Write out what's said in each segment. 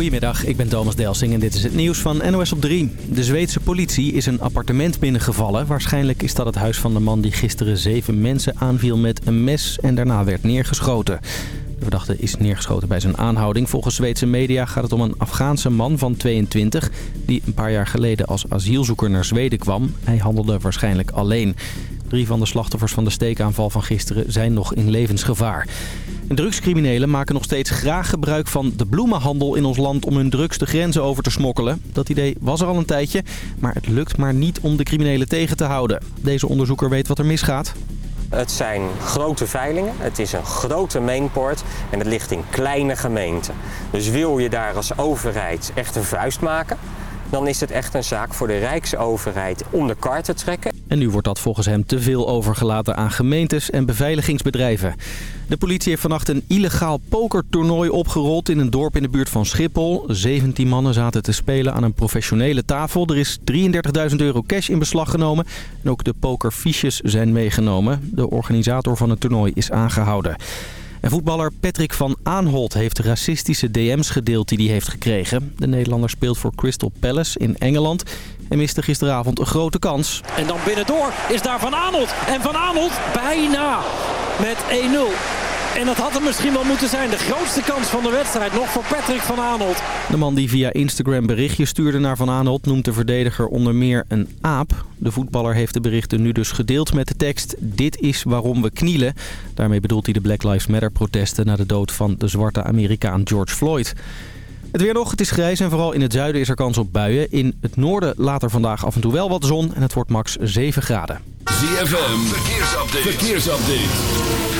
Goedemiddag, ik ben Thomas Delsing en dit is het nieuws van NOS op 3. De Zweedse politie is een appartement binnengevallen. Waarschijnlijk is dat het huis van de man die gisteren zeven mensen aanviel met een mes en daarna werd neergeschoten. De verdachte is neergeschoten bij zijn aanhouding. Volgens Zweedse media gaat het om een Afghaanse man van 22... die een paar jaar geleden als asielzoeker naar Zweden kwam. Hij handelde waarschijnlijk alleen. Drie van de slachtoffers van de steekaanval van gisteren zijn nog in levensgevaar. En drugscriminelen maken nog steeds graag gebruik van de bloemenhandel in ons land... om hun drugs de grenzen over te smokkelen. Dat idee was er al een tijdje, maar het lukt maar niet om de criminelen tegen te houden. Deze onderzoeker weet wat er misgaat. Het zijn grote veilingen, het is een grote mainport en het ligt in kleine gemeenten. Dus wil je daar als overheid echt een vuist maken, dan is het echt een zaak voor de Rijksoverheid om de kar te trekken. En nu wordt dat volgens hem te veel overgelaten aan gemeentes en beveiligingsbedrijven. De politie heeft vannacht een illegaal pokertoernooi opgerold in een dorp in de buurt van Schiphol. 17 mannen zaten te spelen aan een professionele tafel. Er is 33.000 euro cash in beslag genomen. En ook de pokerfiches zijn meegenomen. De organisator van het toernooi is aangehouden. En voetballer Patrick van Aanholt heeft racistische DM's gedeeld die hij heeft gekregen. De Nederlander speelt voor Crystal Palace in Engeland en miste gisteravond een grote kans. En dan binnendoor is daar Van Aanholt. En Van Aanholt bijna met 1-0. En dat had hem misschien wel moeten zijn. De grootste kans van de wedstrijd nog voor Patrick van Aanholt. De man die via Instagram berichtjes stuurde naar Van Aanholt noemt de verdediger onder meer een aap. De voetballer heeft de berichten nu dus gedeeld met de tekst Dit is waarom we knielen. Daarmee bedoelt hij de Black Lives Matter protesten na de dood van de zwarte Amerikaan George Floyd. Het weer nog, het is grijs en vooral in het zuiden is er kans op buien. In het noorden later vandaag af en toe wel wat zon en het wordt max 7 graden. ZFM, verkeersupdate. verkeersupdate.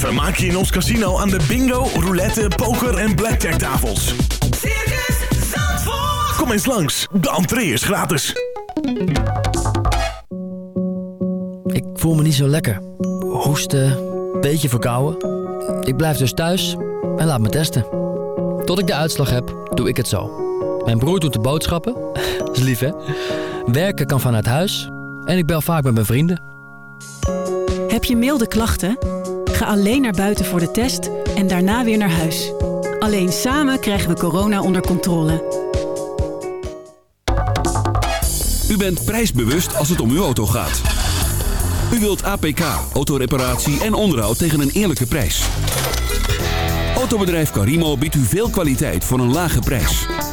Vermaak je in ons casino aan de bingo, roulette, poker en blackjack tafels. Circus Zandvoort. Kom eens langs, de entree is gratis. Ik voel me niet zo lekker. Hoesten, beetje verkouden. Ik blijf dus thuis en laat me testen. Tot ik de uitslag heb, doe ik het zo. Mijn broer doet de boodschappen. is lief, hè? Werken kan vanuit huis. En ik bel vaak met mijn vrienden. Heb je milde klachten? Alleen naar buiten voor de test en daarna weer naar huis. Alleen samen krijgen we corona onder controle. U bent prijsbewust als het om uw auto gaat. U wilt APK, autoreparatie en onderhoud tegen een eerlijke prijs. Autobedrijf Carimo biedt u veel kwaliteit voor een lage prijs.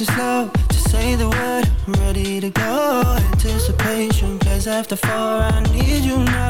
dancing slow Just say the word, I'm ready to go. Anticipation plays after four, I need you now.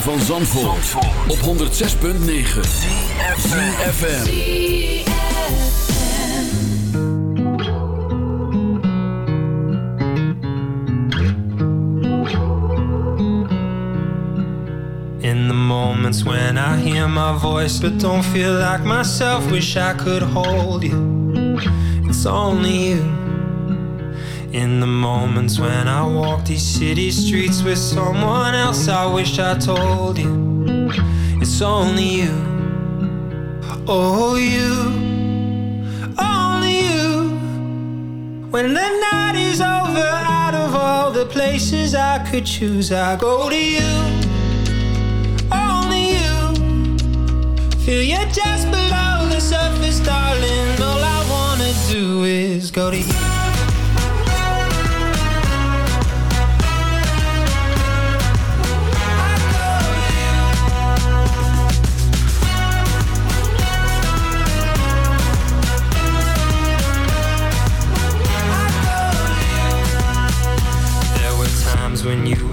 van Zandvoort, op 106.9 CFFM In the moments when I hear my voice but don't feel like myself, wish I could hold you. It's only you. In the moments when I walk these city streets with someone else, I wish I told you. It's only you. Oh, you. Only you. When the night is over, out of all the places I could choose, I go to you. Only you. Feel you just below the surface, darling. All I wanna do is go to you.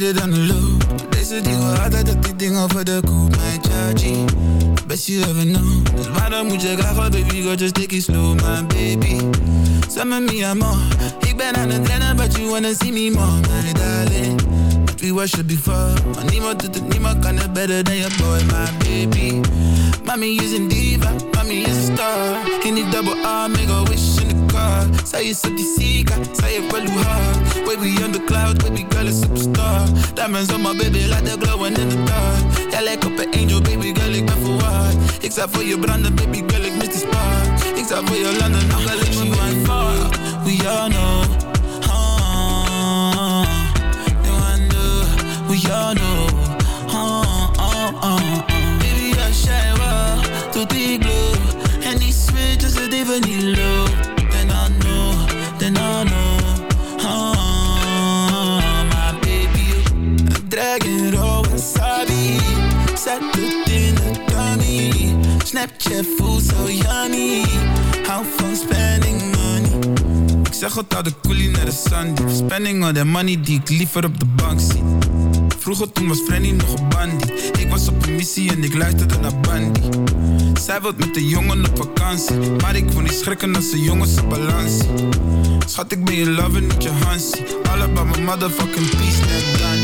Keer dit aan de loop. Deze wil altijd dat die ding over de koop Mijn chargy Best you ever know. Dus waarom moet je graag baby? Girl just take it slow my baby. Zeg me me amor Ik ben aan het rennen but you wanna see me more My darling. But we worship before. Maar niemand doet het, niemand kan het better than your boy my baby. Mommy is een diva, mommy is een star. In die double R, make a wish in the car Zij is op die zika, zij heeft wel hoe hard Baby on the cloud, baby girl is superstar. Diamonds on my baby, like the glowing in the dark. Jij lijkt op een angel, baby girl, ik ben verwaard Ik zou voor je branden, baby girl, ik mis die spark. Ik zou voor je landen, nog wel me mijn fuck We all know We all know uh, uh, uh, Baby, I shine well tot die glow. En die switch is het even low Snapchat voelt zo yummy Hou van spending money. Ik zeg het al de coolie naar de Sunday Spending all that money die ik liever op de bank zie. Vroeger toen was Frenny nog een bandie Ik was op een missie en ik luisterde naar Bandy Zij wilt met de jongen op vakantie. Maar ik wil niet schrikken als de jongens op balans Schat ik ben je lover, niet je Hansie. All about my motherfucking peace, net Gandhi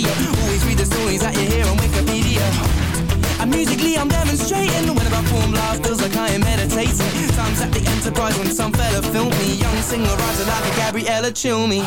like a Gabriella me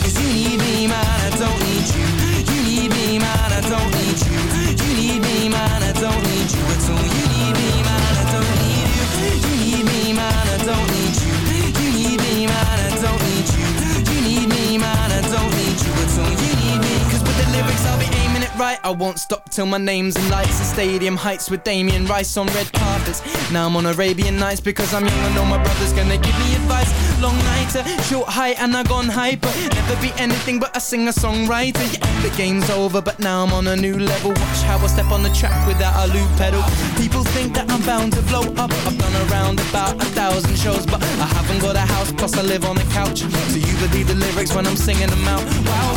Cause you need me man, I don't need you. You need me man, I don't need you. You need me man, I don't need you at all. You need me man, I don't need you. You need me man, I don't need you. You need me man, I don't need you. You need me man, I don't need you at all. You need me. Cause with the lyrics I'll be aiming it right. I won't stop till my name's in lights. The stadium heights with Damien Rice on red carpets. Now I'm on Arabian Nights because I'm young I know my brother's gonna give me advice Long nighter, short high and I gone hyper. Never be anything but a singer-songwriter. Yeah, the game's over but now I'm on a new level. Watch how I step on the track without a loop pedal. People think that I'm bound to blow up. I've done around about a thousand shows But I haven't got a house plus I live on a couch. So you believe the lyrics when I'm singing them out. Wow,